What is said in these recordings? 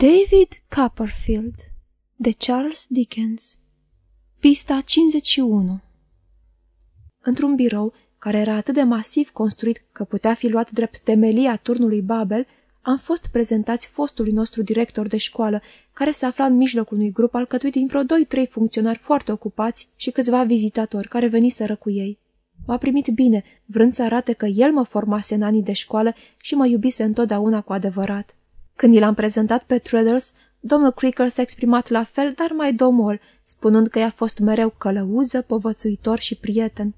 David Copperfield de Charles Dickens Pista 51 Într-un birou, care era atât de masiv construit că putea fi luat drept temelia turnului Babel, am fost prezentați fostului nostru director de școală, care se afla în mijlocul unui grup alcătuit din vreo doi-trei funcționari foarte ocupați și câțiva vizitatori care veniseră cu ei. M-a primit bine, vrând să arate că el mă formase în anii de școală și mă iubise întotdeauna cu adevărat. Când i l-am prezentat pe Treadles, domnul Creakle s-a exprimat la fel, dar mai domol, spunând că i-a fost mereu călăuză, povățuitor și prieten.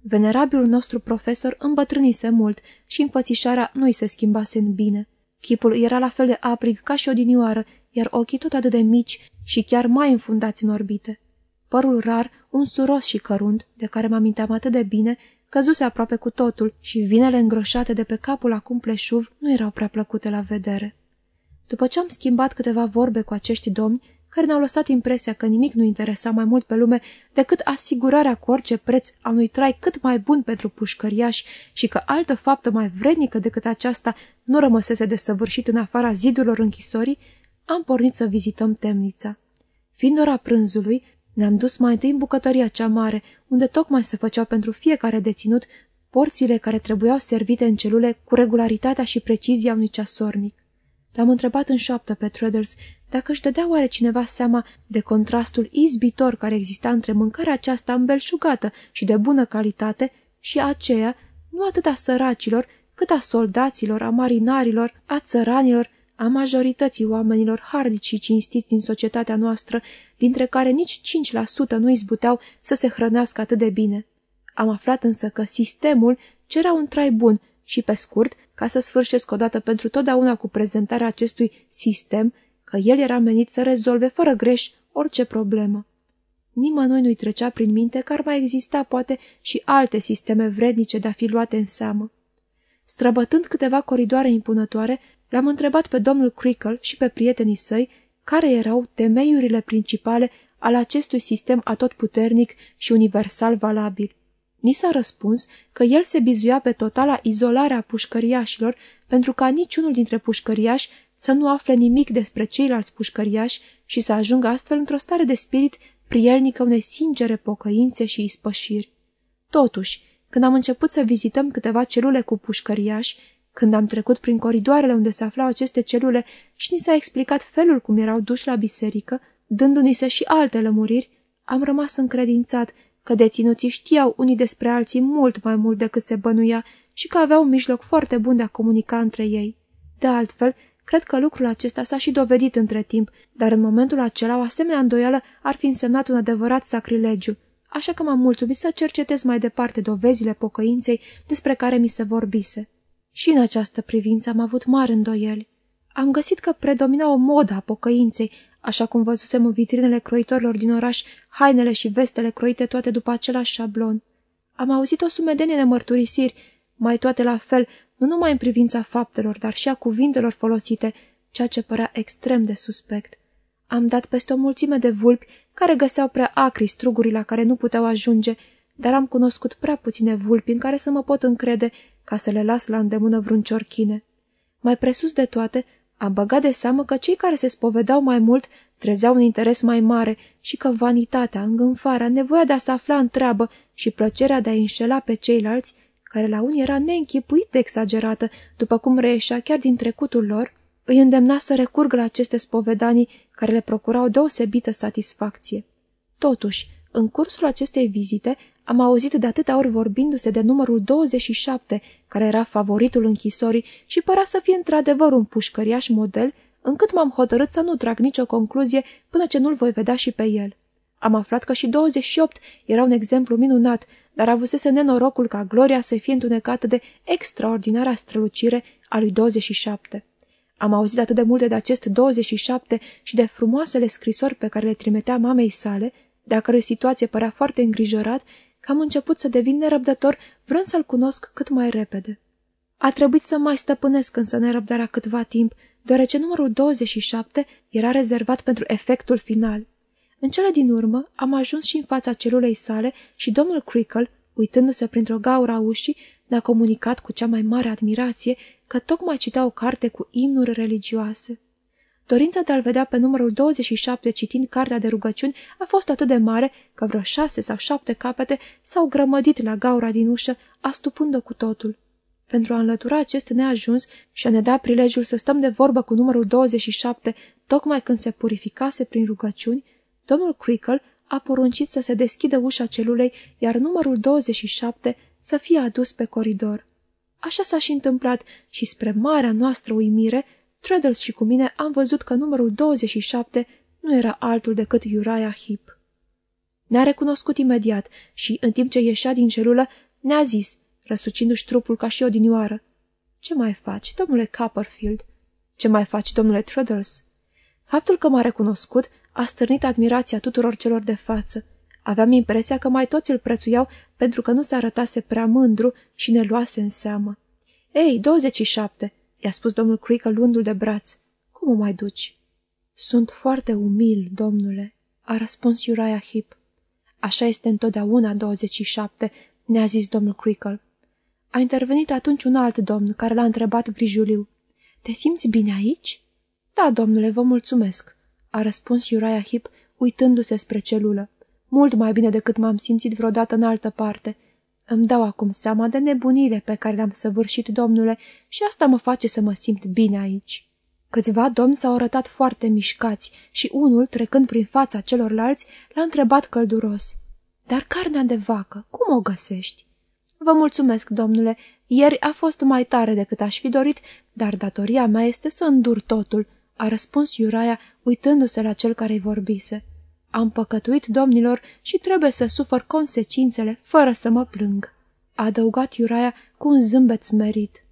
Venerabilul nostru profesor îmbătrânise mult și înfățișarea nu-i se schimbase în bine. Chipul era la fel de aprig ca și odinioară, iar ochii tot atât de mici și chiar mai înfundați în orbite. Părul rar, un suros și cărunt, de care mă aminteam atât de bine, căzuse aproape cu totul și vinele îngroșate de pe capul acum pleșuv nu erau prea plăcute la vedere. După ce am schimbat câteva vorbe cu acești domni, care ne-au lăsat impresia că nimic nu interesa mai mult pe lume decât asigurarea cu orice preț a unui trai cât mai bun pentru pușcăriași și că altă faptă mai vrednică decât aceasta nu rămăsese de săvârșit în afara zidurilor închisorii, am pornit să vizităm temnița. Fiind ora prânzului, ne-am dus mai întâi în bucătăria cea mare, unde tocmai se făceau pentru fiecare deținut porțiile care trebuiau servite în celule cu regularitatea și precizia unui ceasornic. L-am întrebat în șoaptă pe Treadles dacă își dădea oare cineva seama de contrastul izbitor care exista între mâncarea aceasta îmbelșugată și de bună calitate și aceea, nu atât a săracilor, cât a soldaților, a marinarilor, a țăranilor, a majorității oamenilor hardici și cinstiți din societatea noastră, dintre care nici 5% nu izbuteau să se hrănească atât de bine. Am aflat însă că sistemul cerea un trai bun și, pe scurt, ca să sfârșesc odată pentru totdeauna cu prezentarea acestui sistem, că el era menit să rezolve fără greș orice problemă. Nimănui nu-i trecea prin minte că ar mai exista poate și alte sisteme vrednice de a fi luate în seamă. Străbătând câteva coridoare impunătoare, l-am întrebat pe domnul Crickle și pe prietenii săi care erau temeiurile principale al acestui sistem atotputernic și universal valabil. Ni s-a răspuns că el se bizuia pe totala izolare a pușcăriașilor pentru ca niciunul dintre pușcăriași să nu afle nimic despre ceilalți pușcăriași și să ajungă astfel într-o stare de spirit prielnică unei sincere pocăințe și ispășiri. Totuși, când am început să vizităm câteva celule cu pușcăriași, când am trecut prin coridoarele unde se aflau aceste celule și ni s-a explicat felul cum erau duși la biserică, dându-ni se și alte lămuriri, am rămas încredințat că deținuții știau unii despre alții mult mai mult decât se bănuia și că aveau un mijloc foarte bun de a comunica între ei. De altfel, cred că lucrul acesta s-a și dovedit între timp, dar în momentul acela o asemenea îndoială ar fi însemnat un adevărat sacrilegiu, așa că m-am mulțumit să cercetez mai departe dovezile pocăinței despre care mi se vorbise. Și în această privință am avut mari îndoieli. Am găsit că predomina o modă a pocăinței, așa cum văzusem în vitrinele croitorilor din oraș, hainele și vestele croite toate după același șablon. Am auzit o sumedenie de mărturisiri, mai toate la fel, nu numai în privința faptelor, dar și a cuvintelor folosite, ceea ce părea extrem de suspect. Am dat peste o mulțime de vulpi care găseau prea acri strugurii la care nu puteau ajunge, dar am cunoscut prea puține vulpi în care să mă pot încrede ca să le las la îndemână vreun ciorchine. Mai presus de toate, am băgat de seamă că cei care se spovedau mai mult trezeau un interes mai mare și că vanitatea, îngânfarea, nevoia de a se afla în treabă și plăcerea de a înșela pe ceilalți, care la unii era neînchipuit de exagerată, după cum reieșea chiar din trecutul lor, îi îndemna să recurgă la aceste spovedanii care le procurau deosebită satisfacție. Totuși, în cursul acestei vizite, am auzit de atâtea ori vorbindu-se de numărul 27, care era favoritul închisorii și părea să fie într-adevăr un pușcăriaș model, încât m-am hotărât să nu trag nicio concluzie până ce nu-l voi vedea și pe el. Am aflat că și 28 era un exemplu minunat, dar avusese nenorocul ca gloria să fie întunecată de extraordinara strălucire a lui 27. Am auzit atât de multe de acest 27 și de frumoasele scrisori pe care le trimitea mamei sale, de a cărui situație părea foarte îngrijorat, că am început să devin nerăbdător, vrând să-l cunosc cât mai repede. A trebuit să mai stăpânesc însă nerăbdarea câtva timp, deoarece numărul 27 era rezervat pentru efectul final. În cele din urmă am ajuns și în fața celulei sale și domnul Crickle, uitându-se printr-o gaură a ușii, ne-a comunicat cu cea mai mare admirație că tocmai citea o carte cu imnuri religioase. Dorința de a-l vedea pe numărul 27 citind cartea de rugăciuni a fost atât de mare că vreo șase sau șapte capete s-au grămădit la gaura din ușă, astupând-o cu totul. Pentru a înlătura acest neajuns și a ne da prilejul să stăm de vorbă cu numărul 27, tocmai când se purificase prin rugăciuni, domnul Crickle a poruncit să se deschidă ușa celulei, iar numărul 27 să fie adus pe coridor. Așa s-a și întâmplat și spre marea noastră uimire, Treadles și cu mine am văzut că numărul 27 nu era altul decât Uriah Heep. Ne-a recunoscut imediat și, în timp ce ieșea din celulă, ne-a zis, răsucindu-și trupul ca și odinioară, Ce mai faci, domnule Copperfield? Ce mai faci, domnule Treadles?" Faptul că m-a recunoscut a stârnit admirația tuturor celor de față. Aveam impresia că mai toți îl prețuiau pentru că nu se arătase prea mândru și ne luase în seamă. Ei, 27!" I-a spus domnul Creakle luându-l de braț. Cum o mai duci?" Sunt foarte umil, domnule," a răspuns Uriah Heep. Așa este întotdeauna 27," ne-a zis domnul Creakle. A intervenit atunci un alt domn care l-a întrebat grijuliu. Te simți bine aici?" Da, domnule, vă mulțumesc," a răspuns Uriah Heep, uitându-se spre celulă. Mult mai bine decât m-am simțit vreodată în altă parte. Îmi dau acum seama de nebunile pe care le-am săvârșit, domnule, și asta mă face să mă simt bine aici." Câțiva domni s-au arătat foarte mișcați și unul, trecând prin fața celorlalți, l-a întrebat călduros. Dar carnea de vacă, cum o găsești?" Vă mulțumesc, domnule, ieri a fost mai tare decât aș fi dorit, dar datoria mea este să îndur totul a răspuns Iuraia, uitându-se la cel care-i vorbise. Am păcătuit, domnilor, și trebuie să sufăr consecințele, fără să mă plâng. A adăugat Iuraia cu un zâmbet smerit.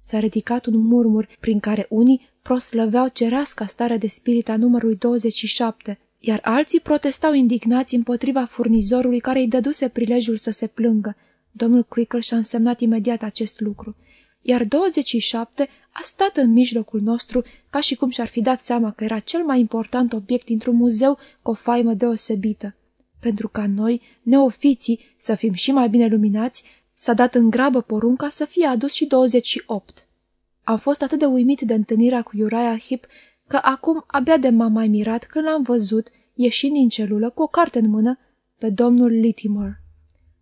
S-a ridicat un murmur prin care unii proslăveau cereasca stare de spirit a numărului 27, iar alții protestau indignați împotriva furnizorului care îi dăduse prilejul să se plângă. Domnul Crickle și-a însemnat imediat acest lucru iar 27 a stat în mijlocul nostru ca și cum și-ar fi dat seama că era cel mai important obiect dintr-un muzeu cu o faimă deosebită. Pentru ca noi, neofiții, să fim și mai bine luminați, s-a dat în grabă porunca să fie adus și 28. Am fost atât de uimit de întâlnirea cu Uriah Hip că acum abia de m-am mai mirat când l-am văzut, ieșind din celulă cu o carte în mână, pe domnul Littimer.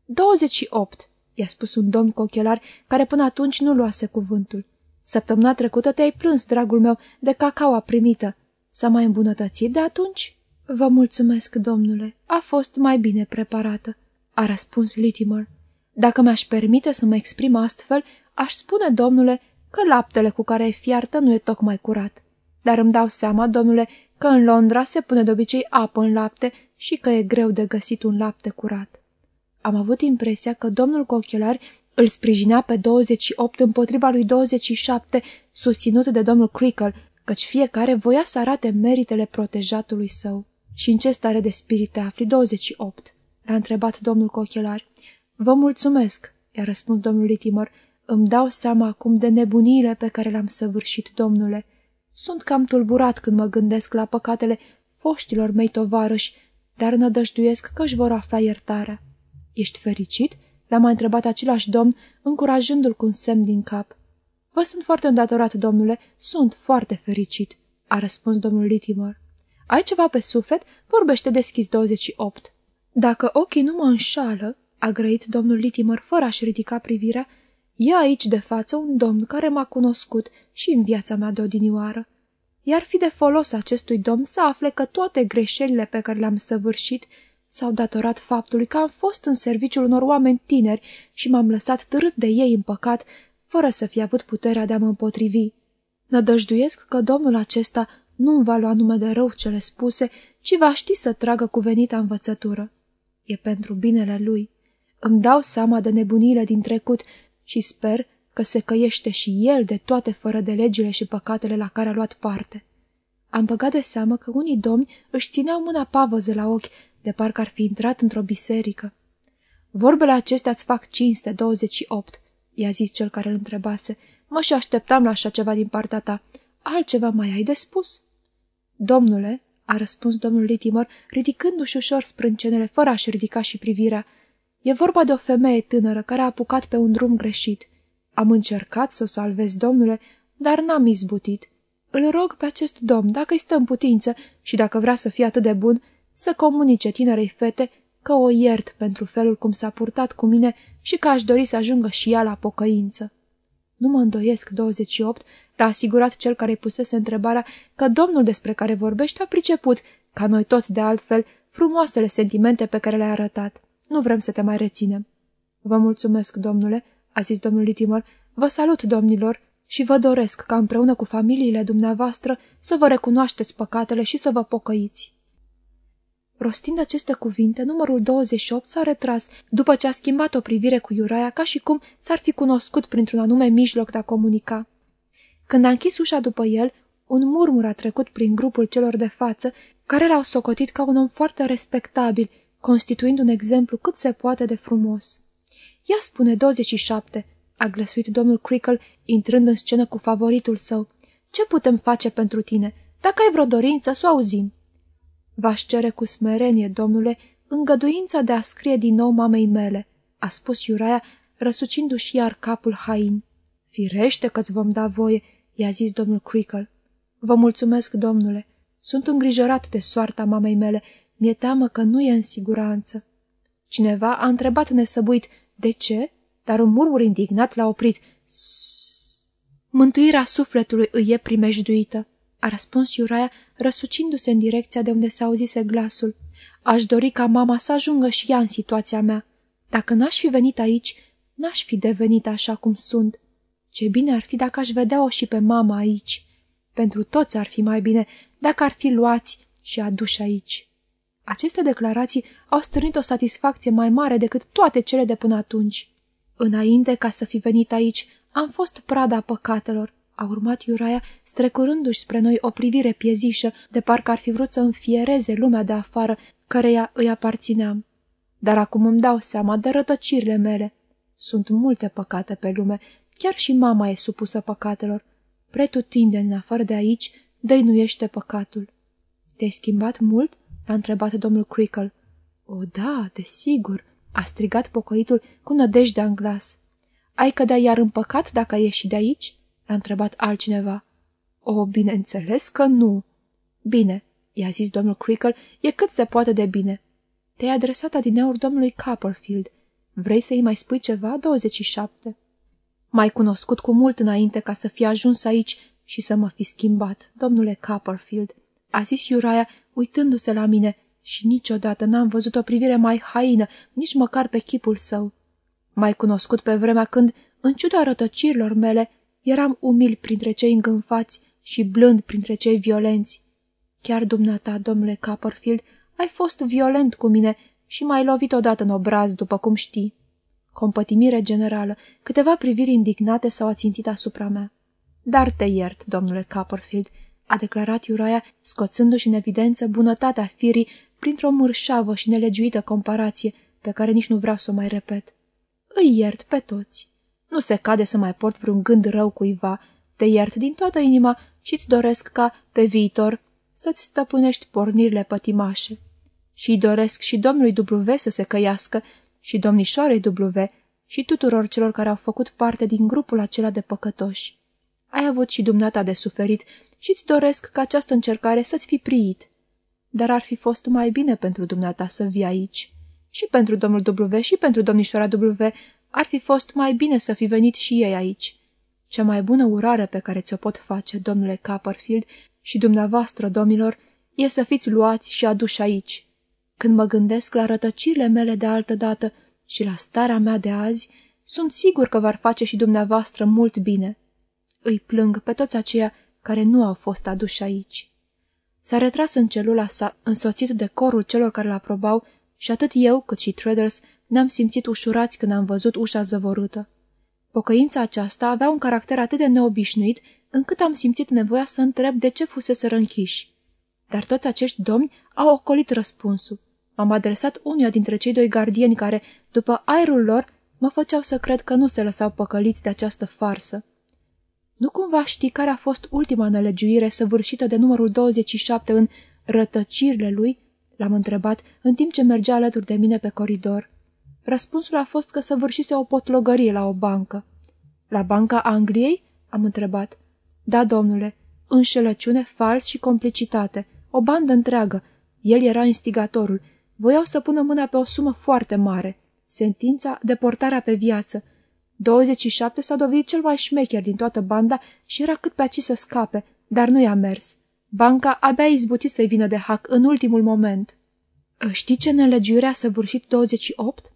28 i-a spus un domn cu ochelari care până atunci nu luase cuvântul. Săptămâna trecută te-ai plâns, dragul meu, de cacaua primită. S-a mai îmbunătățit de atunci? Vă mulțumesc, domnule. A fost mai bine preparată, a răspuns Litimer. Dacă mi-aș permite să mă exprim astfel, aș spune, domnule, că laptele cu care e fiartă nu e tocmai curat. Dar îmi dau seama, domnule, că în Londra se pune de obicei apă în lapte și că e greu de găsit un lapte curat. Am avut impresia că domnul cu ochelari îl sprijinea pe 28 împotriva lui 27, susținut de domnul Crickle, căci fiecare voia să arate meritele protejatului său. Și în ce stare de spirit te afli 28? L-a întrebat domnul cu ochelari. Vă mulțumesc, i-a răspuns domnul Litimer. Îmi dau seama acum de nebuniile pe care le-am săvârșit, domnule. Sunt cam tulburat când mă gândesc la păcatele foștilor mei tovarăși, dar nădăjduiesc că își vor afla iertarea. Ești fericit?" l-a mai întrebat același domn, încurajându-l cu un semn din cap. Vă sunt foarte îndatorat, domnule, sunt foarte fericit," a răspuns domnul Litimer. Ai ceva pe suflet? Vorbește deschis 28." Dacă ochii nu mă înșală," a grăit domnul Litimer fără a-și ridica privirea, e aici de față un domn care m-a cunoscut și în viața mea de odinioară. Iar fi de folos acestui domn să afle că toate greșelile pe care le-am săvârșit s-au datorat faptului că am fost în serviciul unor oameni tineri și m-am lăsat târât de ei în păcat, fără să fi avut puterea de a mă împotrivi. Nădăjduiesc că domnul acesta nu îmi va lua nume de rău cele spuse, ci va ști să tragă cuvenita învățătură. E pentru binele lui. Îmi dau seama de nebunile din trecut și sper că se căiește și el de toate fără de legile și păcatele la care a luat parte. Am băgat de seamă că unii domni își țineau mâna pavăză la ochi de parcă ar fi intrat într-o biserică. Vorbele acestea îți fac cinste, 28, i-a zis cel care îl întrebase. Mă și așteptam la așa ceva din partea ta. Altceva mai ai de spus? Domnule, a răspuns domnul Litimer, ridicându-și ușor sprâncenele, fără a-și ridica și privirea. E vorba de o femeie tânără care a apucat pe un drum greșit. Am încercat să o salvez, domnule, dar n-am izbutit. Îl rog pe acest domn, dacă îi stă în putință și dacă vrea să fie atât de bun, să comunice tinerei fete că o iert pentru felul cum s-a purtat cu mine și că aș dori să ajungă și ea la pocăință. Nu mă îndoiesc, 28, l-a asigurat cel care pusese întrebarea că domnul despre care vorbește a priceput, ca noi toți de altfel, frumoasele sentimente pe care le-a arătat. Nu vrem să te mai reținem. Vă mulțumesc, domnule, a zis domnul Litimer, vă salut, domnilor, și vă doresc ca împreună cu familiile dumneavoastră să vă recunoașteți păcatele și să vă pocăiți. Rostind aceste cuvinte, numărul 28 s-a retras după ce a schimbat o privire cu Iuraia ca și cum s-ar fi cunoscut printr-un anume mijloc de a comunica. Când a închis ușa după el, un murmur a trecut prin grupul celor de față, care l-au socotit ca un om foarte respectabil, constituind un exemplu cât se poate de frumos. Ia spune 27, a glăsuit domnul Crickle, intrând în scenă cu favoritul său. Ce putem face pentru tine? Dacă ai vreo dorință, să o auzim. V-aș cere cu smerenie, domnule, îngăduința de a scrie din nou mamei mele, a spus Iuraia, răsucindu-și iar capul hain. Firește că-ți vom da voie, i-a zis domnul Crickle. Vă mulțumesc, domnule. Sunt îngrijorat de soarta mamei mele. Mi-e teamă că nu e în siguranță. Cineva a întrebat nesăbuit, de ce? Dar un murmur indignat l-a oprit. Mântuirea sufletului îi e primejduită, a răspuns Iuraia, răsucindu-se în direcția de unde se auzise glasul. Aș dori ca mama să ajungă și ea în situația mea. Dacă n-aș fi venit aici, n-aș fi devenit așa cum sunt. Ce bine ar fi dacă aș vedea-o și pe mama aici. Pentru toți ar fi mai bine dacă ar fi luați și aduși aici. Aceste declarații au strânit o satisfacție mai mare decât toate cele de până atunci. Înainte ca să fi venit aici, am fost prada păcatelor, a urmat Iuraia, strecurându-și spre noi o privire piezișă, de parcă ar fi vrut să înfiereze lumea de afară, căreia îi aparțineam. Dar acum îmi dau seama de rătăcirile mele. Sunt multe păcate pe lume, chiar și mama e supusă păcatelor. Pretutindeni, în afară de aici, dăinuiește păcatul. Te-ai schimbat mult?" l-a întrebat domnul Crickle. O, da, desigur," a strigat pocăitul cu nădejdea în glas. Ai cădea iar în păcat dacă ai ieșit de aici?" L-a întrebat altcineva. O, bineînțeles că nu." Bine," i-a zis domnul Crickle, e cât se poate de bine. Te-ai adresat adineauri domnului Copperfield. Vrei să-i mai spui ceva? 27. Mai cunoscut cu mult înainte ca să fi ajuns aici și să mă fi schimbat, domnule Copperfield, a zis Iuraia, uitându-se la mine, și niciodată n-am văzut o privire mai haină, nici măcar pe chipul său. Mai cunoscut pe vremea când, în ciuda rătăcirilor mele, eram umil printre cei îngânfați și blând printre cei violenți. Chiar dumneata, domnule Copperfield, ai fost violent cu mine și m-ai lovit odată în obraz, după cum știi. Compătimire generală, câteva priviri indignate s-au ațintit asupra mea. Dar te iert, domnule Copperfield, a declarat Iuraia, scoțându-și în evidență bunătatea firii printr-o mărșavă și nelegiuită comparație, pe care nici nu vreau să o mai repet. Îi iert pe toți. Nu se cade să mai port vreun gând rău cuiva. Te iert din toată inima și îți doresc ca, pe viitor, să-ți stăpânești pornirile pătimașe. Și îi doresc și domnului W să se căiască, și domnișoarei W, și tuturor celor care au făcut parte din grupul acela de păcătoși. Ai avut și dumneata de suferit și îți doresc ca această încercare să-ți fi priit. Dar ar fi fost mai bine pentru dumneata să vii aici. Și pentru domnul W și pentru domnișoara W ar fi fost mai bine să fi venit și ei aici. Cea mai bună urare pe care ți-o pot face, domnule Copperfield, și dumneavoastră, domnilor, e să fiți luați și aduși aici. Când mă gândesc la rătăcirile mele de altă dată și la starea mea de azi, sunt sigur că v-ar face și dumneavoastră mult bine. Îi plâng pe toți aceia care nu au fost aduși aici. S-a retras în celula sa, însoțit de corul celor care l-aprobau și atât eu cât și Traders ne-am simțit ușurați când am văzut ușa zăvorâtă. Pocăința aceasta avea un caracter atât de neobișnuit, încât am simțit nevoia să întreb de ce fusese închiși. Dar toți acești domni au ocolit răspunsul. M-am adresat unuia dintre cei doi gardieni care, după aerul lor, mă făceau să cred că nu se lăsau păcăliți de această farsă. Nu cumva știi care a fost ultima nelegiuire săvârșită de numărul 27 în rătăcirile lui? L-am întrebat în timp ce mergea alături de mine pe coridor. Răspunsul a fost că săvârșise o potlogărie la o bancă. La Banca Angliei? Am întrebat. Da, domnule. înșelăciune, fals și complicitate. O bandă întreagă. El era instigatorul. Voiau să pună mâna pe o sumă foarte mare. Sentința, deportarea pe viață. 27 s-a dovedit cel mai șmecher din toată banda și era cât pe aici să scape, dar nu i-a mers. Banca abia izbutit să-i vină de hac în ultimul moment. Ă, știi ce nelegiurea a săvârșit 28?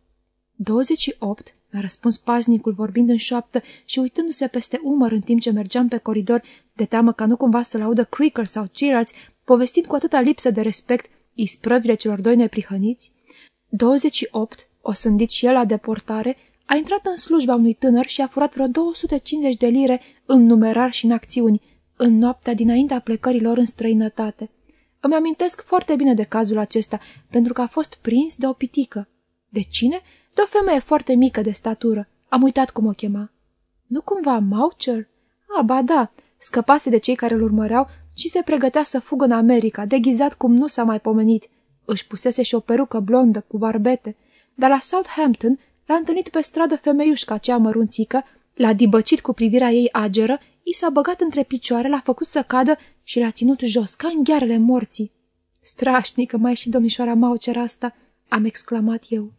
28? mi-a răspuns paznicul vorbind în șoaptă și uitându-se peste umăr în timp ce mergeam pe coridor, de teamă ca nu cumva să-l audă Creaker sau ceilalți, povestind cu atâta lipsă de respect isprăvile celor doi neprihăniți. 28, o sândit și el la deportare, a intrat în slujba unui tânăr și a furat vreo 250 de lire în numerar și în acțiuni, în noaptea dinaintea plecărilor în străinătate. Îmi amintesc foarte bine de cazul acesta, pentru că a fost prins de o pitică. De cine? De o femeie foarte mică de statură. Am uitat cum o chema. Nu cumva Maucher? A, ba da, scăpase de cei care îl urmăreau și se pregătea să fugă în America, deghizat cum nu s-a mai pomenit. Își pusese și o perucă blondă cu barbete, dar la Southampton l-a întâlnit pe stradă femeiușca cea mărunțică, l-a dibăcit cu privirea ei ageră, i s-a băgat între picioare, l-a făcut să cadă și l-a ținut jos, ca în ghearele morții. Strașnică mai și domnișoara Maucer asta, am exclamat eu.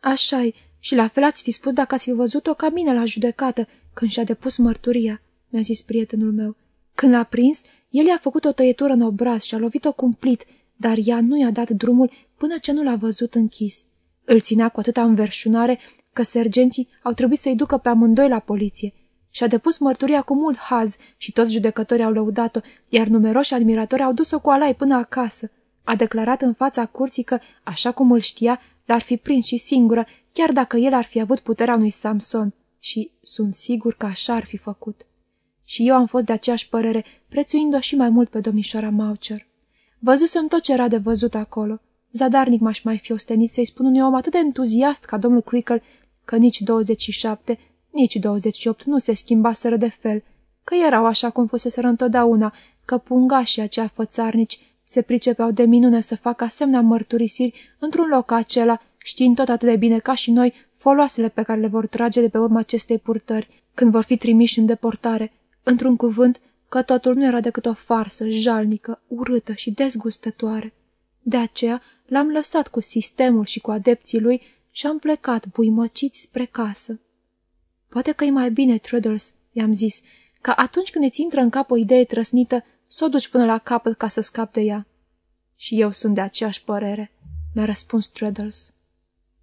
Așa și la fel ați fi spus dacă ați fi văzut-o ca mine la judecată, când și-a depus mărturia, mi-a zis prietenul meu. Când l-a prins, el i-a făcut o tăietură în obraz și a lovit-o cumplit, dar ea nu i-a dat drumul până ce nu l-a văzut închis. Îl ținea cu atâta înverșunare că sergenții au trebuit să-i ducă pe amândoi la poliție. Și-a depus mărturia cu mult haz și toți judecătorii au lăudat-o, iar numeroși admiratori au dus-o cu alai până acasă. A declarat în fața curții că, așa cum îl știa, l-ar fi prins și singură, chiar dacă el ar fi avut puterea unui Samson. Și sunt sigur că așa ar fi făcut. Și eu am fost de aceeași părere, prețuind-o și mai mult pe domnișoara Maucher. Văzusem tot ce era de văzut acolo. Zadarnic m-aș mai fi ostenit să-i spun unui om atât de entuziast ca domnul Crickle că nici 27, nici 28 nu se schimbaseră de fel, că erau așa cum fuseseră întotdeauna, că pungașii aceia fățarnici se pricepeau de minune să facă asemenea mărturisiri într-un loc acela, știind tot atât de bine ca și noi foloasele pe care le vor trage de pe urma acestei purtări, când vor fi trimiși în deportare. Într-un cuvânt, că totul nu era decât o farsă jalnică, urâtă și dezgustătoare. De aceea l-am lăsat cu sistemul și cu adepții lui și am plecat buimăciți spre casă. Poate că e mai bine, Truddles, i-am zis, ca atunci când îți intră în cap o idee trăsnită, să o duci până la capăt ca să scap de ea. Și eu sunt de aceeași părere, mi-a răspuns Truddles.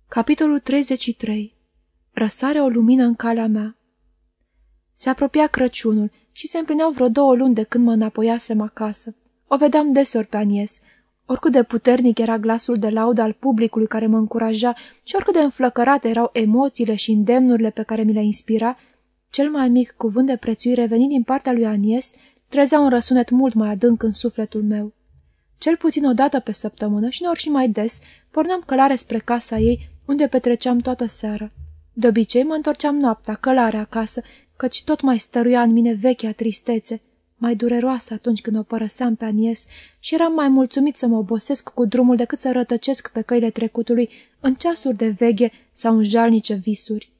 Capitolul 33 Răsare o lumină în calea mea Se apropia Crăciunul și se împlineau vreo două luni de când mă înapoiasem acasă. O vedeam deseori pe Anies, Oricât de puternic era glasul de laudă al publicului care mă încuraja și oricât de înflăcărate erau emoțiile și îndemnurile pe care mi le inspira, cel mai mic cuvânt de prețuire venind din partea lui Anies trezea un răsunet mult mai adânc în sufletul meu. Cel puțin o dată pe săptămână și nori și mai des, porneam călare spre casa ei, unde petreceam toată seara. De obicei mă întorceam noaptea, călare acasă, căci tot mai stăruia în mine vechea tristețe, mai dureroasă atunci când o părăseam pe Anies și eram mai mulțumit să mă obosesc cu drumul decât să rătăcesc pe căile trecutului în ceasuri de veghe sau în jalnice visuri.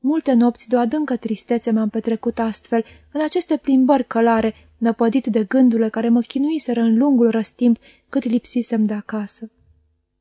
Multe nopți de o adâncă tristețe m-am petrecut astfel, în aceste plimbări călare, năpădit de gândurile care mă chinuiseră în lungul răstimp cât lipsisem de acasă.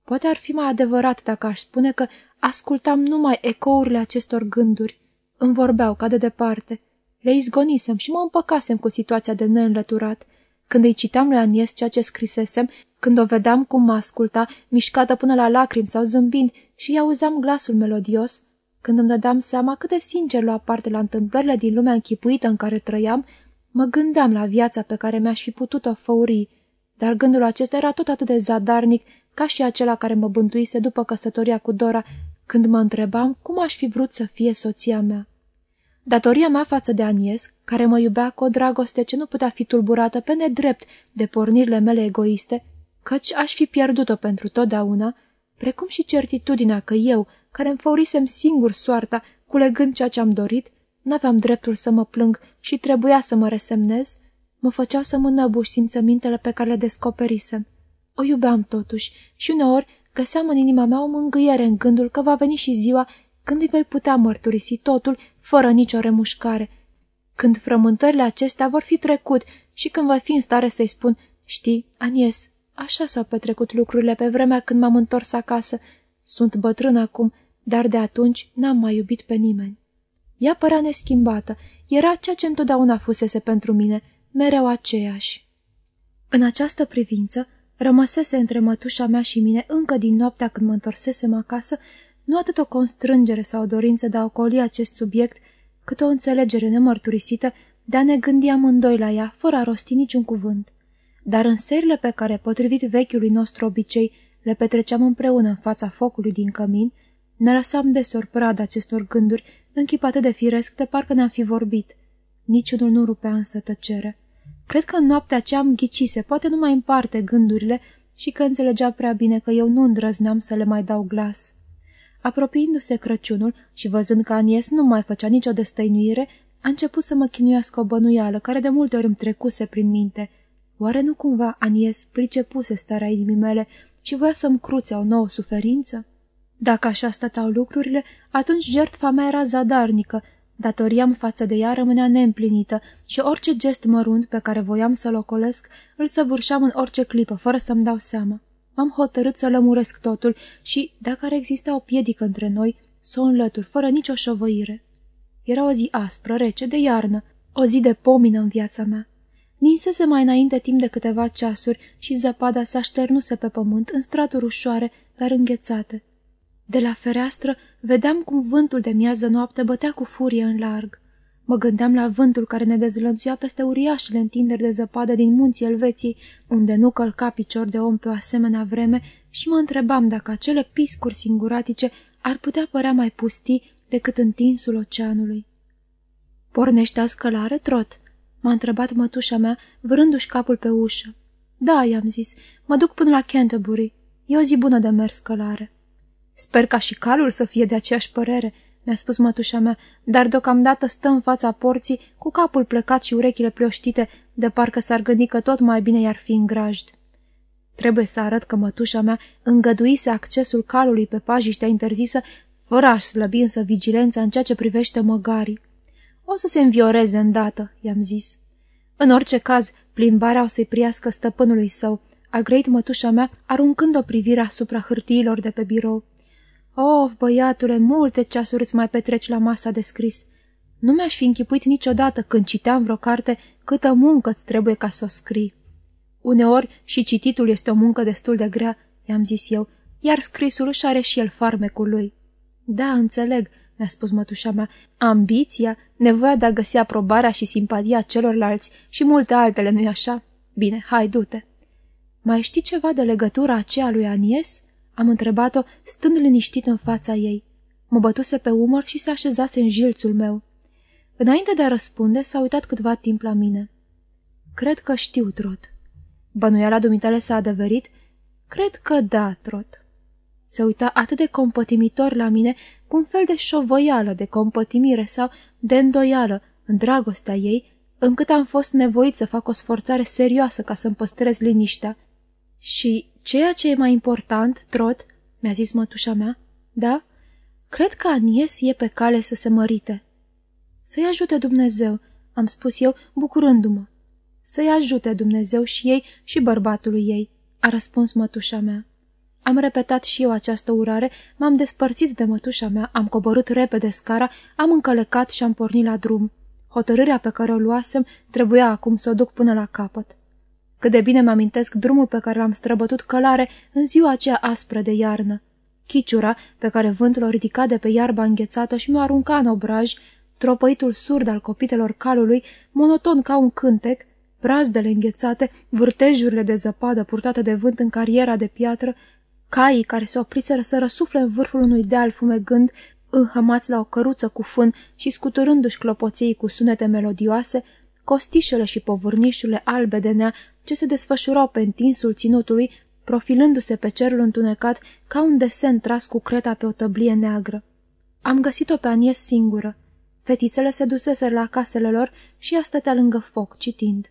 Poate ar fi mai adevărat dacă aș spune că ascultam numai ecourile acestor gânduri. Îmi vorbeau ca de departe, le izgonisem și mă împăcasem cu situația de neînlăturat. Când îi citam lui Anies ceea ce scrisesem, când o vedeam cum mă asculta, mișcată până la lacrimi sau zâmbind și îi auzeam glasul melodios, când îmi dădeam seama cât de sincer lua parte la întâmplările din lumea închipuită în care trăiam, mă gândeam la viața pe care mi-aș fi putut-o făuri, dar gândul acesta era tot atât de zadarnic ca și acela care mă bântuise după căsătoria cu Dora, când mă întrebam cum aș fi vrut să fie soția mea. Datoria mea față de Anies, care mă iubea cu o dragoste ce nu putea fi tulburată pe nedrept de pornirile mele egoiste, căci aș fi pierdut-o pentru totdeauna, precum și certitudinea că eu, care îmi făurisem singur soarta, culegând ceea ce am dorit, n-aveam dreptul să mă plâng și trebuia să mă resemnez, mă făceau să mă năbuși simțămintele pe care le descoperisem. O iubeam totuși și uneori găseam în inima mea o mângâiere în gândul că va veni și ziua când îi voi putea mărturisi totul fără nicio remușcare, când frământările acestea vor fi trecut și când voi fi în stare să-i spun, știi, Anies, așa s-au petrecut lucrurile pe vremea când m-am întors acasă. Sunt bătrân acum, dar de atunci n-am mai iubit pe nimeni. Ea părea neschimbată, era ceea ce întotdeauna fusese pentru mine, mereu aceeași. În această privință, rămăsese între mătușa mea și mine încă din noaptea când mă întorsesem acasă, nu atât o constrângere sau o dorință de a ocoli acest subiect, cât o înțelegere nemărturisită de a ne gândi amândoi la ea, fără a rosti niciun cuvânt. Dar în serile pe care, potrivit vechiului nostru obicei, le petreceam împreună în fața focului din cămin, ne lăsam desor prada acestor gânduri, închipate de firesc, de parcă ne-am fi vorbit. Niciunul nu rupea însă tăcere. Cred că în noaptea aceea am ghicise, poate nu mai împarte gândurile și că înțelegea prea bine că eu nu îndrăzneam să le mai dau glas. Apropiindu-se Crăciunul și văzând că Anies nu mai făcea nicio destăinuire, a început să mă chinuiască o bănuială care de multe ori îmi trecuse prin minte. Oare nu cumva Anies pricepuse starea inimii mele și voia să-mi cruțe o nouă suferință? Dacă așa stăteau lucrurile, atunci jertfa mea era zadarnică, datoria în față de ea rămânea neîmplinită și orice gest mărunt pe care voiam să-l ocolesc, îl săvârșeam în orice clipă, fără să-mi dau seama. M-am hotărât să lămuresc totul și, dacă ar exista o piedică între noi, să o înlătur, fără nicio șovăire. Era o zi aspră, rece, de iarnă, o zi de pomină în viața mea. Ninsese mai înainte timp de câteva ceasuri și zăpada s-a șternuse pe pământ în straturi ușoare, dar înghețate. De la fereastră vedeam cum vântul de miază noapte bătea cu furie în larg. Mă gândeam la vântul care ne dezlănțuia peste uriașele întinderi de zăpadă din munții Elveției, unde nu călca picior de om pe o asemenea vreme și mă întrebam dacă acele piscuri singuratice ar putea părea mai pustii decât întinsul oceanului. Pornește a scălare, trot?" m-a întrebat mătușa mea, vârându-și capul pe ușă. Da," i-am zis, mă duc până la Canterbury. E o zi bună de mers scălare." Sper ca și calul să fie de aceeași părere," mi-a spus mătușa mea, dar deocamdată stă în fața porții, cu capul plecat și urechile plioștite, de parcă s-ar gândi că tot mai bine i-ar fi în grajd. Trebuie să arăt că mătușa mea îngăduise accesul calului pe pajiștea interzisă, fără a-și slăbi însă vigilența în ceea ce privește măgarii. O să se învioreze îndată, i-am zis. În orice caz, plimbarea o să-i priască stăpânului său, a grăit mătușa mea, aruncând o privire asupra hârtiilor de pe birou. Of, băiatule, multe ceasuri îți mai petreci la masa de scris. Nu mi-aș fi închipuit niciodată când citeam vreo carte câtă muncă îți trebuie ca să o scrii. Uneori și cititul este o muncă destul de grea, i-am zis eu, iar scrisul își are și el farmecul lui. Da, înțeleg, mi-a spus mătușa mea, ambiția, nevoia de a găsi aprobarea și simpatia celorlalți și multe altele, nu-i așa? Bine, hai, du-te. Mai știi ceva de legătura aceea lui Anies?" Am întrebat-o, stând liniștit în fața ei. Mă bătuse pe umăr și se așezase în jilțul meu. Înainte de a răspunde, s-a uitat câtva timp la mine. Cred că știu, Trot. Bănuiala dumitale s-a adeverit? Cred că da, Trot. Se uita atât de compătimitor la mine, cu un fel de șovăială, de compătimire sau de îndoială în dragostea ei, încât am fost nevoit să fac o sforțare serioasă ca să-mi păstrez liniștea. Și Ceea ce e mai important, Trot, mi-a zis mătușa mea, da? Cred că Anies e pe cale să se mărite. Să-i ajute Dumnezeu, am spus eu, bucurându-mă. Să-i ajute Dumnezeu și ei și bărbatului ei, a răspuns mătușa mea. Am repetat și eu această urare, m-am despărțit de mătușa mea, am coborât repede scara, am încălecat și am pornit la drum. Hotărârea pe care o luasem trebuia acum să o duc până la capăt. Cât de bine mi-amintesc drumul pe care l-am străbătut călare în ziua aceea aspră de iarnă. Chiciura, pe care vântul o ridica de pe iarba înghețată și mi-o arunca în obraj, tropăitul surd al copitelor calului, monoton ca un cântec, brazdele înghețate, vârtejurile de zăpadă purtate de vânt în cariera de piatră, caii care se opriseră să răsufle în vârful unui deal fumegând, înhămați la o căruță cu fân și scuturându-și clopoței cu sunete melodioase, costișele și povârnișurile albe de nea ce se desfășurau pe întinsul ținutului, profilându-se pe cerul întunecat ca un desen tras cu creta pe o tăblie neagră. Am găsit-o pe Anies singură. Fetițele se duseseră la casele lor și ea stătea lângă foc, citind.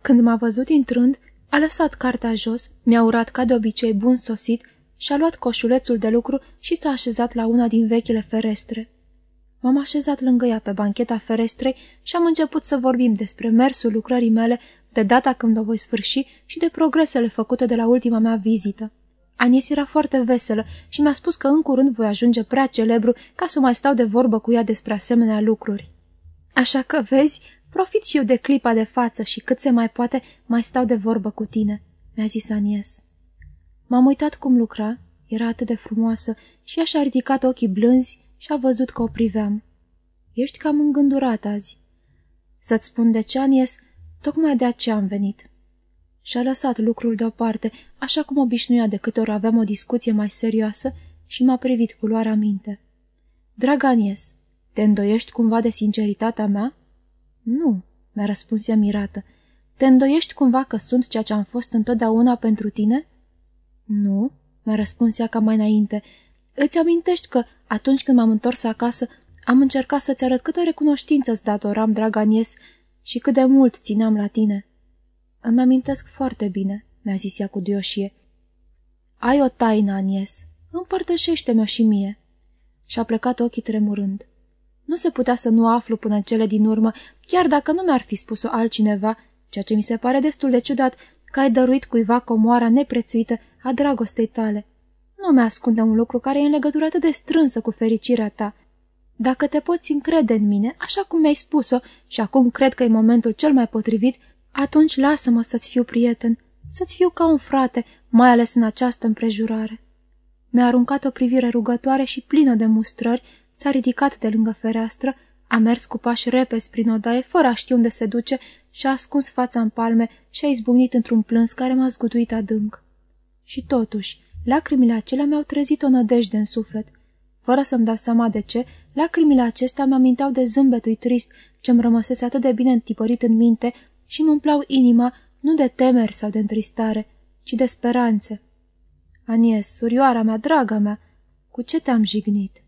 Când m-a văzut intrând, a lăsat cartea jos, mi-a urat ca de obicei bun sosit și-a luat coșulețul de lucru și s-a așezat la una din vechile ferestre. M-am așezat lângă ea pe bancheta ferestrei și am început să vorbim despre mersul lucrării mele de data când o voi sfârși și de progresele făcute de la ultima mea vizită. Anies era foarte veselă și mi-a spus că în curând voi ajunge prea celebru ca să mai stau de vorbă cu ea despre asemenea lucruri. Așa că, vezi, profit și eu de clipa de față și cât se mai poate mai stau de vorbă cu tine, mi-a zis Anies. M-am uitat cum lucra, era atât de frumoasă și așa a ridicat ochii blânzi și a văzut că o priveam. Ești cam îngândurat azi. Să-ți spun de ce, Anies? Tocmai de aceea am venit. Și-a lăsat lucrul deoparte, așa cum obișnuia de câte ori aveam o discuție mai serioasă și m-a privit cu luarea minte. Drag Anies, te îndoiești cumva de sinceritatea mea? Nu, mi-a răspuns ea mirată. Te îndoiești cumva că sunt ceea ce am fost întotdeauna pentru tine? Nu, mi-a răspuns ea ca mai înainte. Îți amintești că, atunci când m-am întors acasă, am încercat să-ți arăt câtă recunoștință îți datoram, drag Anies, și cât de mult țineam la tine. Îmi amintesc foarte bine, mi-a zis ea cu dioșie. Ai o taină, Anies. Împărtășește-mi-o și mie. Și-a plecat ochii tremurând. Nu se putea să nu aflu până în cele din urmă, chiar dacă nu mi-ar fi spus-o altcineva, ceea ce mi se pare destul de ciudat, că ai dăruit cuiva comoara neprețuită a dragostei tale. Nu mi-ascunde un lucru care e în legătură atât de strânsă cu fericirea ta. Dacă te poți încrede în mine, așa cum mi-ai spus-o, și acum cred că e momentul cel mai potrivit, atunci lasă-mă să-ți fiu prieten, să-ți fiu ca un frate, mai ales în această împrejurare. Mi-a aruncat o privire rugătoare și plină de mustrări, s-a ridicat de lângă fereastră, a mers cu pași repezi prin odaie, fără a ști unde se duce, și-a ascuns fața în palme și a izbucnit într-un plâns care m-a zguduit adânc. Și totuși, lacrimile acelea mi-au trezit o nădejde în suflet. Fără să-mi dau seama de ce, lacrimile acestea mi-aminteau de zâmbetul trist ce-mi rămăsese atât de bine întipărit în minte și îmi umplau inima nu de temeri sau de întristare, ci de speranțe. Anies, surioara mea, draga mea, cu ce te-am jignit?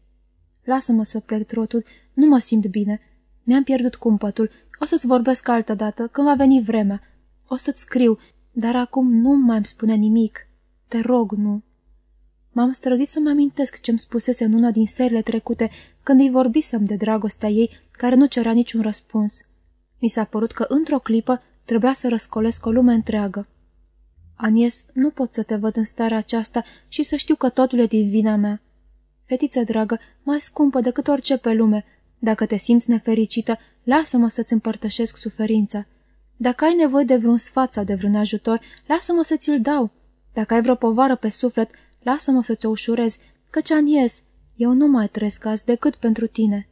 Lasă-mă să plec trotul, nu mă simt bine. Mi-am pierdut cumpătul, o să-ți vorbesc altă dată, când va veni vremea. O să-ți scriu, dar acum nu mai îmi spune nimic. Te rog, nu. M-am străduit să-mi amintesc ce-mi spusese în una din serile trecute, când îi vorbisem de dragostea ei, care nu cerea niciun răspuns. Mi s-a părut că într-o clipă trebuia să răscolesc o lume întreagă. Anies, nu pot să te văd în starea aceasta și să știu că totul e din vina mea. Fetiță dragă, mai scumpă decât orice pe lume, dacă te simți nefericită, lasă-mă să-ți împărtășesc suferința. Dacă ai nevoie de vreun sfat sau de vreun ajutor, lasă-mă să ți-l dau. Dacă ai vreo povară pe suflet, lasă-mă să ți-o ușurez, căci anies, eu nu mai trăiesc azi decât pentru tine.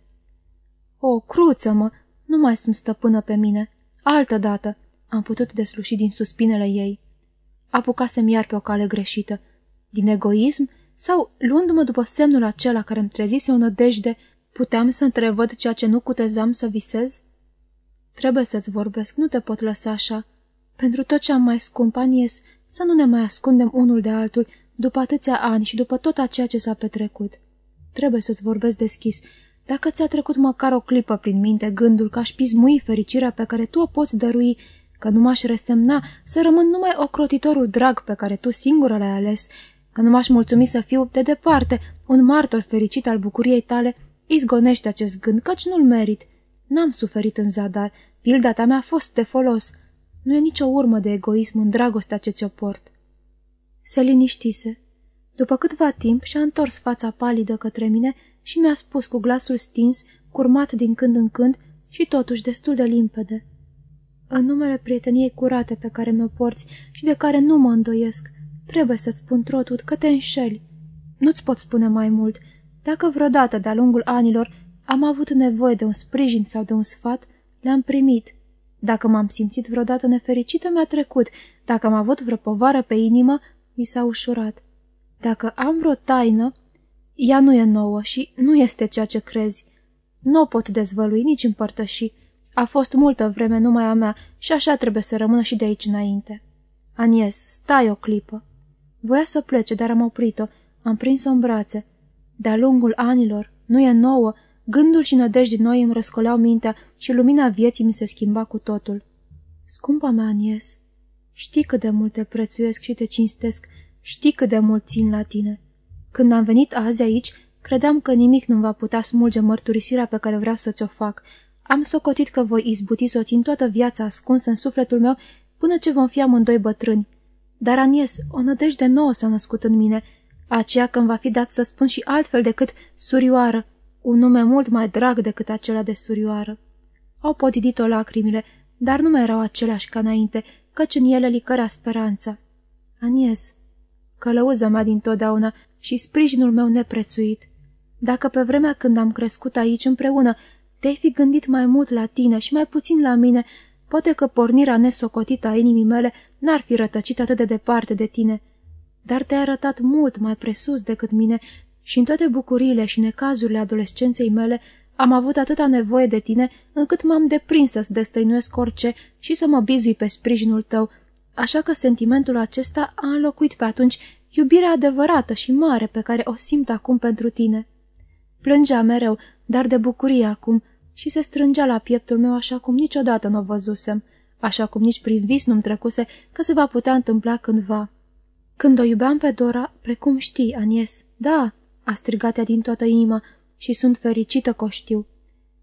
O, cruță-mă, nu mai sunt stăpână pe mine. Altă dată am putut desluși din suspinele ei. Apucasem iar pe o cale greșită. Din egoism sau, luându-mă după semnul acela care îmi trezise o nădejde, puteam să întrevăd ceea ce nu cutezam să visez? Trebuie să-ți vorbesc, nu te pot lăsa așa. Pentru tot ce am mai scump, Anies, să nu ne mai ascundem unul de altul după atâția ani și după tot ceea ce s-a petrecut. Trebuie să-ți vorbesc deschis. Dacă ți-a trecut măcar o clipă prin minte gândul că aș pismui fericirea pe care tu o poți dărui, că nu m-aș resemna să rămân numai ocrotitorul drag pe care tu singură l-ai ales, că nu m-aș mulțumi să fiu, de departe, un martor fericit al bucuriei tale, izgonește acest gând, căci nu-l merit. N-am suferit în zadar, pilda ta mea a fost de folos. Nu e nicio urmă de egoism în dragostea ce ți-o port. Se liniștise. După câtva timp și-a întors fața palidă către mine și mi-a spus cu glasul stins, curmat din când în când și totuși destul de limpede. În numele prieteniei curate pe care mi-o porți și de care nu mă îndoiesc, trebuie să-ți spun, Trotut, că te înșeli. Nu-ți pot spune mai mult. Dacă vreodată, de-a lungul anilor, am avut nevoie de un sprijin sau de un sfat, le-am primit. Dacă m-am simțit vreodată nefericită, mi-a trecut. Dacă am avut vreo povară pe inimă, mi s-a ușurat. Dacă am vreo taină, ea nu e nouă și nu este ceea ce crezi. Nu o pot dezvălui, nici împărtăși. A fost multă vreme numai a mea și așa trebuie să rămână și de aici înainte. Anies, stai o clipă. Voia să plece, dar am oprit-o. Am prins-o în brațe. De-a lungul anilor, nu e nouă, gânduri și nădejdi noi îmi răscoleau mintea și lumina vieții mi se schimba cu totul. Scumpa mea, Anies, știi cât de mult te prețuiesc și te cinstesc, știi cât de mult țin la tine. Când am venit azi aici, credeam că nimic nu va putea smulge mărturisirea pe care vreau să ți-o fac. Am socotit că voi izbuti să o țin toată viața ascunsă în sufletul meu, până ce vom fi amândoi bătrâni. Dar, Anies, o nădejde nouă s-a născut în mine, aceea când va fi dat să spun și altfel decât surioară, un nume mult mai drag decât acela de surioară. Au podidit-o lacrimile, dar nu mai erau aceleași ca înainte, căci în ele licărea speranța. Anies, călăuza mea din totdeauna și sprijinul meu neprețuit. Dacă pe vremea când am crescut aici împreună te-ai fi gândit mai mult la tine și mai puțin la mine, poate că pornirea nesocotită a inimii mele n-ar fi rătăcit atât de departe de tine. Dar te-ai arătat mult mai presus decât mine și în toate bucuriile și necazurile adolescenței mele am avut atâta nevoie de tine încât m-am deprins să-ți destăinuiesc orice și să mă bizui pe sprijinul tău, așa că sentimentul acesta a înlocuit pe atunci iubirea adevărată și mare pe care o simt acum pentru tine. Plângea mereu, dar de bucurie acum, și se strângea la pieptul meu așa cum niciodată nu o văzusem, așa cum nici prin vis nu-mi trecuse că se va putea întâmpla cândva. Când o iubeam pe Dora, precum știi, Anies, da, a strigat ea din toată inima și sunt fericită că o știu.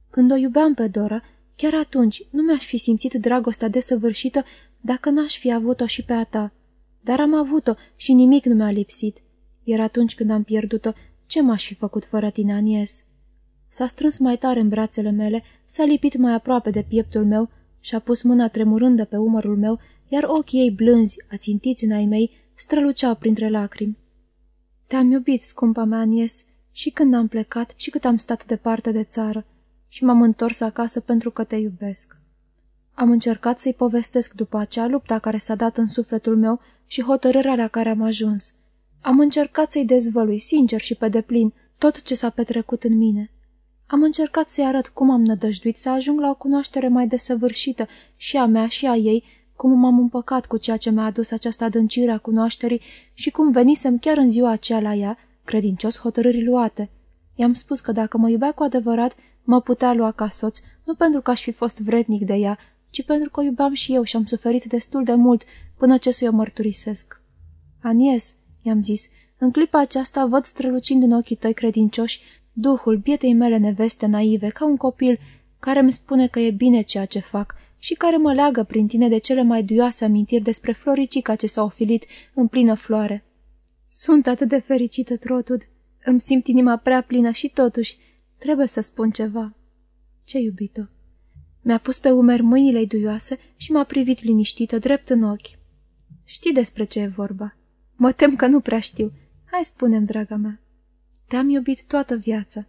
Când o iubeam pe Dora, chiar atunci nu mi-aș fi simțit dragostea desăvârșită dacă n-aș fi avut-o și pe a ta. Dar am avut-o și nimic nu mi-a lipsit. Iar atunci când am pierdut-o, ce m-aș fi făcut fără tine, Anies? S-a strâns mai tare în brațele mele, s-a lipit mai aproape de pieptul meu și-a pus mâna tremurândă pe umărul meu, iar ochii ei blânzi, ațintiți în ai mei, străluceau printre lacrimi. Te-am iubit, scumpa mea, Anies, și când am plecat și cât am stat departe de țară și m-am întors acasă pentru că te iubesc. Am încercat să-i povestesc după acea lupta care s-a dat în sufletul meu și hotărârea la care am ajuns. Am încercat să-i dezvălui sincer și pe deplin tot ce s-a petrecut în mine. Am încercat să-i arăt cum am nădăjduit să ajung la o cunoaștere mai desăvârșită și a mea și a ei, cum m-am împăcat cu ceea ce mi-a adus această adâncire a cunoașterii și cum venisem chiar în ziua aceea la ea, credincios hotărârii luate. I-am spus că dacă mă iubea cu adevărat, mă putea lua ca soț, nu pentru că aș fi fost vrednic de ea, ci pentru că o iubeam și eu și am suferit destul de mult până ce să-i o mărturisesc. Anies, i-am zis, în clipa aceasta văd strălucind în ochii tăi credincioși duhul bietei mele neveste naive, ca un copil care îmi spune că e bine ceea ce fac și care mă leagă prin tine de cele mai duioase amintiri despre floricica ce s-a ofilit în plină floare. Sunt atât de fericită, Trotud. Îmi simt inima prea plină și totuși trebuie să spun ceva. Ce iubito? Mi-a pus pe umeri mâinile duioase și m-a privit liniștită, drept în ochi. Știi despre ce e vorba? Mă tem că nu prea știu. Hai spunem, draga mea. Te-am iubit toată viața.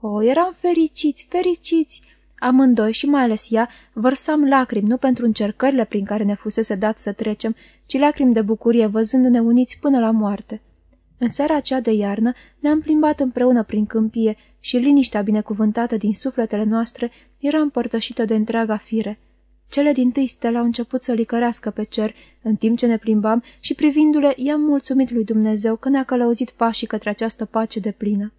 O, eram fericiți, fericiți! Amândoi și mai ales ea vărsam lacrimi, nu pentru încercările prin care ne fusese dat să trecem, ci lacrimi de bucurie văzându-ne uniți până la moarte. În seara aceea de iarnă ne-am plimbat împreună prin câmpie și liniștea binecuvântată din sufletele noastre era împărtășită de întreaga fire. Cele din tâi stele au început să licărească pe cer, în timp ce ne plimbam și privindu-le i-am mulțumit lui Dumnezeu că ne-a călăuzit pașii către această pace de plină.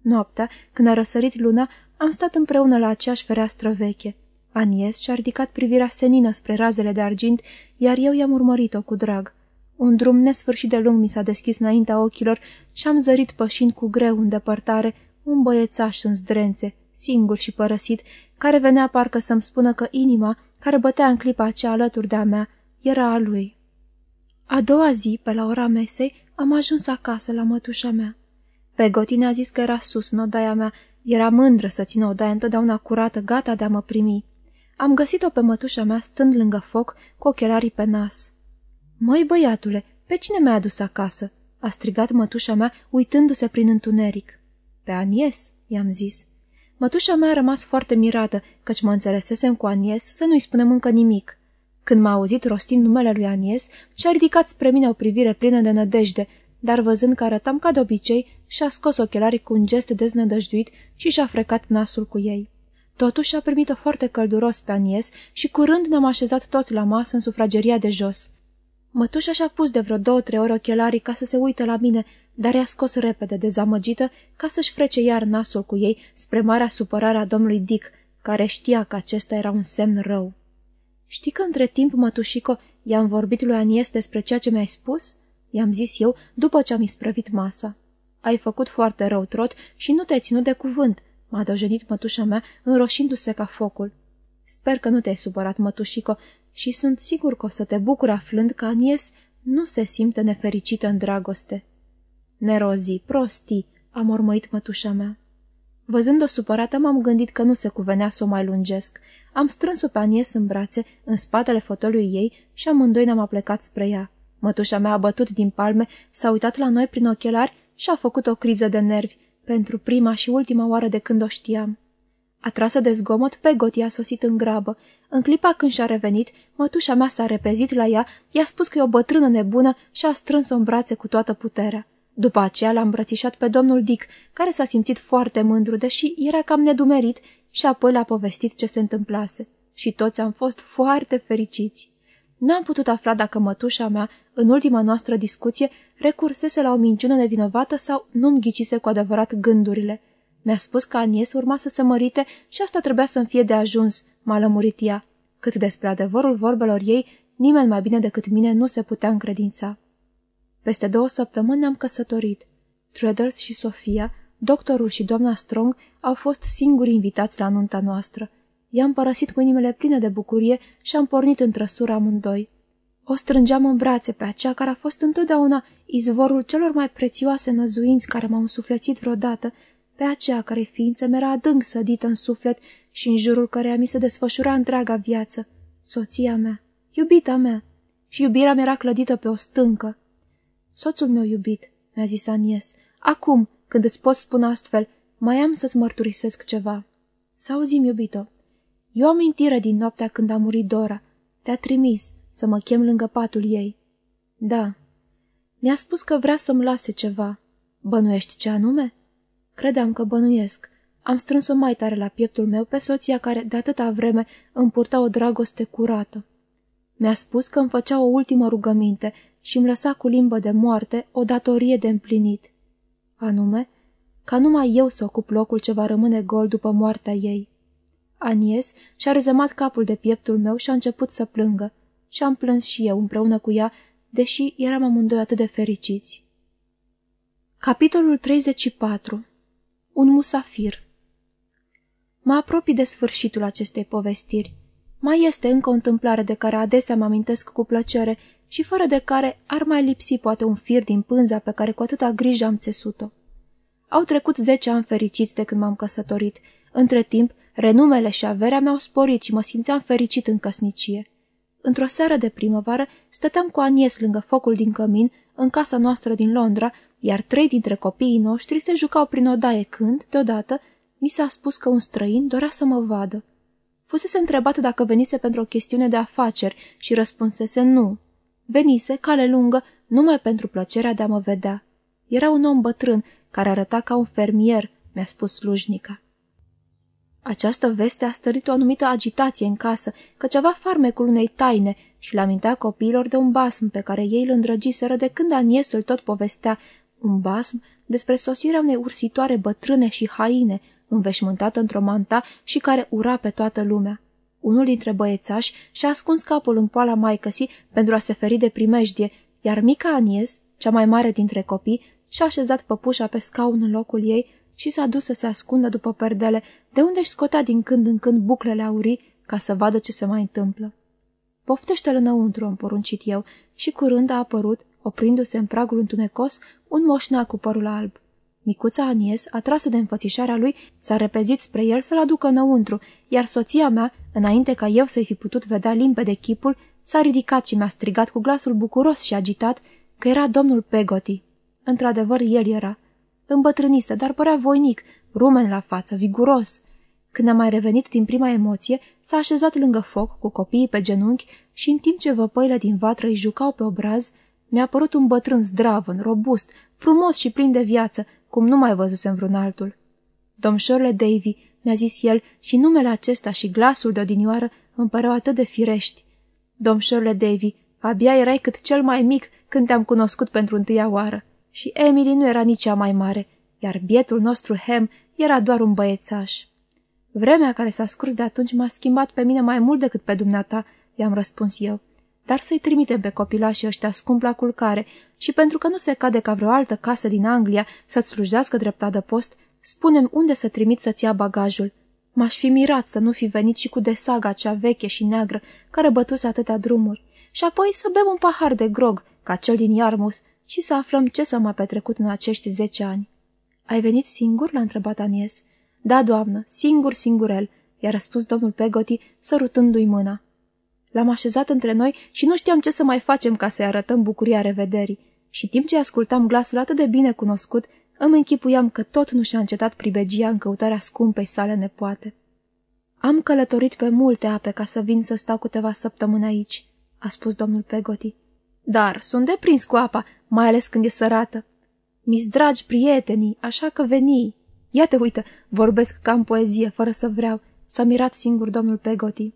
Noaptea, când a răsărit luna, am stat împreună la aceeași fereastră veche. Anies și-a ridicat privirea senină spre razele de argint, iar eu i-am urmărit-o cu drag. Un drum nesfârșit de lung mi s-a deschis înaintea ochilor și am zărit pășind cu greu în depărtare un băiețaș în zdrențe, singur și părăsit, care venea parcă să-mi spună că inima, care bătea în clipa aceea alături de-a mea, era a lui. A doua zi, pe la ora mesei, am ajuns acasă la mătușa mea. Pe Gotine a zis că era sus în odaia mea, era mândră să țină odaia întotdeauna curată, gata de a mă primi. Am găsit-o pe mătușa mea stând lângă foc, cu ochelarii pe nas. Măi, băiatule, pe cine mi-a adus acasă?" a strigat mătușa mea, uitându-se prin întuneric. Pe Anies," i-am zis. Mătușa mea a rămas foarte mirată, căci mă înțelesesem cu Anies să nu-i spunem încă nimic. Când m-a auzit rostind numele lui Anies, și-a ridicat spre mine o privire plină de nădejde, dar văzând că arătam ca de obicei, și-a scos ochelarii cu un gest deznădăjduit și și-a frecat nasul cu ei. Totuși a primit-o foarte călduros pe Anies și curând ne-am așezat toți la masă în sufrageria de jos. Mătușa și-a pus de vreo două-trei ori ochelarii ca să se uite la mine, dar i-a scos repede, dezamăgită, ca să-și frece iar nasul cu ei spre marea supărare a domnului Dick, care știa că acesta era un semn rău. Știi că între timp, mătușico, i-am vorbit lui Anies despre ceea ce mi-ai spus?" I-am zis eu după ce am isprăvit masa. Ai făcut foarte rău, trot, și nu te-ai ținut de cuvânt," m-a dojenit mătușa mea, înroșindu-se ca focul. Sper că nu te-ai supărat, mătușico, și sunt sigur că o să te bucur aflând că Anies nu se simte nefericită în dragoste. Nerozii, prostii, a mormăit mătușa mea. Văzând-o supărată, m-am gândit că nu se cuvenea să o mai lungesc. Am strâns-o pe Anies în brațe, în spatele fotolului ei și amândoi ne-am aplecat spre ea. Mătușa mea a bătut din palme, s-a uitat la noi prin ochelari și a făcut o criză de nervi, pentru prima și ultima oară de când o știam. Atrasă de zgomot, Pegoti a sosit în grabă. În clipa când și-a revenit, mătușa mea s-a repezit la ea, i-a spus că e o bătrână nebună și a strâns-o în brațe cu toată puterea. După aceea l-a îmbrățișat pe domnul Dick, care s-a simțit foarte mândru, deși era cam nedumerit, și apoi l-a povestit ce se întâmplase. Și toți am fost foarte fericiți. N-am putut afla dacă mătușa mea, în ultima noastră discuție, recursese la o minciună nevinovată sau nu-mi ghicise cu adevărat gândurile. Mi-a spus că Anies urma să se mărite și asta trebuia să-mi fie de ajuns, m-a lămurit ea. Cât despre adevărul vorbelor ei, nimeni mai bine decât mine nu se putea încredința. Peste două săptămâni ne-am căsătorit. Treadles și Sofia, doctorul și doamna Strong au fost singuri invitați la nunta noastră. I-am părăsit cu inimile pline de bucurie și am pornit în trăsură amândoi. O strângeam în brațe pe aceea care a fost întotdeauna izvorul celor mai prețioase năzuinți care m-au însuflețit vreodată, pe aceea care ființă mi-era adânc sădită în suflet și în jurul căreia mi se desfășura întreaga viață, soția mea, iubita mea, și iubirea mi era clădită pe o stâncă. Soțul meu iubit, mi-a zis Anies, acum, când îți pot spune astfel, mai am să-ți mărturisesc ceva. Să auzim, iubito. Eu am amintire din noaptea când a murit Dora. Te-a trimis să mă chem lângă patul ei. Da. Mi-a spus că vrea să-mi lase ceva. Bănuiești ce anume? Credeam că bănuiesc. Am strâns-o mai tare la pieptul meu pe soția care de atâta vreme îmi purta o dragoste curată. Mi-a spus că îmi făcea o ultimă rugăminte și îmi lăsa cu limbă de moarte o datorie de împlinit. Anume, ca numai eu să ocup locul ce va rămâne gol după moartea ei. Anies și-a rezemat capul de pieptul meu și a început să plângă. Și am plâns și eu împreună cu ea, deși eram amândoi atât de fericiți. Capitolul 34 Un musafir Mă apropii de sfârșitul acestei povestiri. Mai este încă o întâmplare de care adesea mă amintesc cu plăcere și fără de care ar mai lipsi poate un fir din pânza pe care cu atâta grijă am țesut-o. Au trecut zece ani fericiți de când m-am căsătorit. Între timp, renumele și averea mi-au sporit și mă simțeam fericit în căsnicie. Într-o seară de primăvară stăteam cu Anies lângă focul din cămin, în casa noastră din Londra, iar trei dintre copiii noștri se jucau prin odaie când, deodată, mi s-a spus că un străin dorea să mă vadă. Fusese întrebat dacă venise pentru o chestiune de afaceri și răspunsese nu. Venise, cale lungă, numai pentru plăcerea de a mă vedea. Era un om bătrân, care arăta ca un fermier, mi-a spus slujnica. Această veste a stărit o anumită agitație în casă, că ceva farmecul unei taine și l amintea copiilor de un basm pe care ei îl îndrăgiseră de când Anies îl tot povestea, un basm despre sosirea unei ursitoare bătrâne și haine, înveșmântată într-o manta și care ura pe toată lumea. Unul dintre băiețași și-a ascuns capul în poala maicăsii pentru a se feri de primejdie, iar mica Anies, cea mai mare dintre copii, și-a așezat păpușa pe scaun în locul ei și s-a dus să se ascundă după perdele, de unde își scotea din când în când buclele aurii ca să vadă ce se mai întâmplă. Poftește-l înăuntru, am poruncit eu, și curând a apărut, oprindu-se în pragul întunecos, un moșneac cu părul alb. Micuța Anies, atrasă de înfățișarea lui, s-a repezit spre el să-l aducă înăuntru, iar soția mea, înainte ca eu să-i fi putut vedea limpede chipul, s-a ridicat și mi-a strigat cu glasul bucuros și agitat că era domnul Pegoti. Într-adevăr, el era. Îmbătrânise, dar părea voinic, rumen la față, viguros. Când a mai revenit din prima emoție, s-a așezat lângă foc, cu copiii pe genunchi și în timp ce văpăile din vatră îi jucau pe obraz, mi-a părut un bătrân zdravăn, robust, frumos și plin de viață, cum nu mai văzusem vreun altul. Domșorle Davy, mi-a zis el, și numele acesta și glasul de odinioară îmi păreau atât de firești. Domșorle Davy, abia erai cât cel mai mic când te-am cunoscut pentru întâia oară. Și Emily nu era nici cea mai mare, iar bietul nostru Hem era doar un băiețaș. Vremea care s-a scurs de atunci m-a schimbat pe mine mai mult decât pe dumneata, i-am răspuns eu. Dar să-i trimitem pe copilașii ăștia scump la culcare și pentru că nu se cade ca vreo altă casă din Anglia să-ți slujească drept adăpost, spunem unde să trimit să-ți ia bagajul. M-aș fi mirat să nu fi venit și cu desaga cea veche și neagră, care bătuse atâtea drumuri, și apoi să bem un pahar de grog, ca cel din Iarmus, și să aflăm ce s-a mai petrecut în acești zece ani. Ai venit singur?" l-a întrebat Anies. Da, doamnă, singur, singurel," i-a răspuns domnul Pegoti, sărutându-i mâna. L-am așezat între noi și nu știam ce să mai facem ca să-i arătăm bucuria revederii. Și timp ce ascultam glasul atât de bine cunoscut, îmi închipuiam că tot nu și-a încetat pribegia în căutarea scumpei sale nepoate. Am călătorit pe multe ape ca să vin să stau câteva săptămâni aici, a spus domnul Pegoti. Dar sunt deprins cu apa, mai ales când e sărată. Mi-s dragi prietenii, așa că veni. Ia te uită, vorbesc ca în poezie, fără să vreau. S-a mirat singur domnul Pegoti.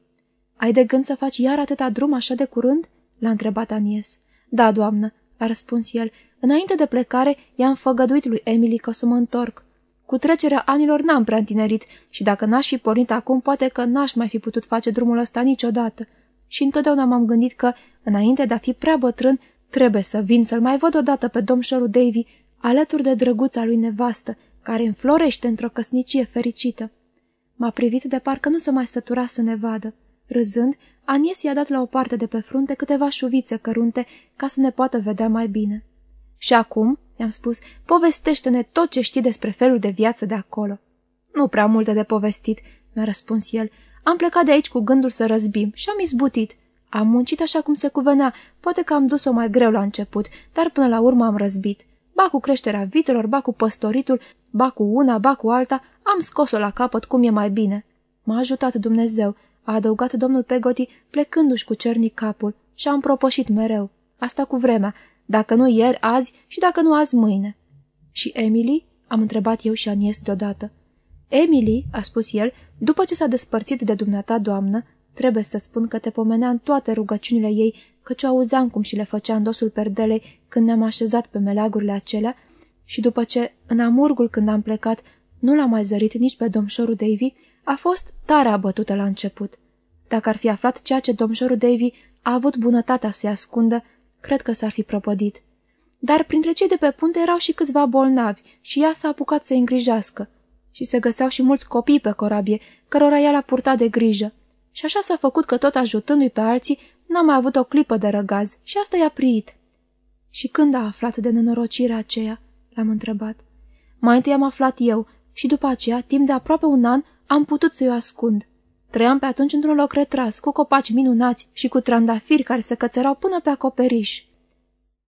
Ai de gând să faci iar atâta drum așa de curând?" l-a întrebat Anies. Da, doamnă," a răspuns el. Înainte de plecare, i-am făgăduit lui Emily că o să mă întorc. Cu trecerea anilor n-am prea întinerit și dacă n-aș fi pornit acum, poate că n-aș mai fi putut face drumul ăsta niciodată. Și întotdeauna m-am gândit că, înainte de a fi prea bătrân, trebuie să vin să-l mai văd odată pe domșorul Davy, alături de drăguța lui nevastă, care înflorește într-o căsnicie fericită. M-a privit de parcă nu se mai sătura să ne vadă. Râzând, Anies i-a dat la o parte de pe frunte câteva șuvițe cărunte ca să ne poată vedea mai bine. Și acum, i-am spus, povestește-ne tot ce știi despre felul de viață de acolo. Nu prea multe de povestit, mi-a răspuns el. Am plecat de aici cu gândul să răzbim și am izbutit. Am muncit așa cum se cuvenea, poate că am dus-o mai greu la început, dar până la urmă am răzbit. Ba cu creșterea vitelor, ba cu păstoritul, ba cu una, ba cu alta, am scos-o la capăt cum e mai bine. M-a ajutat Dumnezeu, a adăugat domnul Pegoti, plecându-și cu cernic capul, și am propășit mereu. Asta cu vremea, dacă nu ieri, azi și dacă nu azi, mâine. Și Emily? Am întrebat eu și Anies deodată. Emily, a spus el, după ce s-a despărțit de dumneata, doamnă, trebuie să spun că te pomenea în toate rugăciunile ei, căci o auzeam cum și le făcea în dosul perdelei când ne-am așezat pe meleagurile acelea și după ce, în amurgul când am plecat, nu l-am mai zărit nici pe domșorul Davy, a fost tare abătută la început. Dacă ar fi aflat ceea ce domșorul Davy a avut bunătatea să-i ascundă, cred că s-ar fi propădit. Dar printre cei de pe punte erau și câțiva bolnavi și ea s-a apucat să-i îngrijească. Și se găseau și mulți copii pe corabie, cărora ea l-a purtat de grijă. Și așa s-a făcut că tot ajutându-i pe alții, n-a mai avut o clipă de răgaz și asta i-a priit. Și când a aflat de nenorocirea aceea? L-am întrebat. Mai întâi am aflat eu și după aceea, timp de aproape un an, am putut să-i ascund. Trăiam pe atunci într-un loc retras, cu copaci minunați și cu trandafiri care se cățerau până pe acoperiș.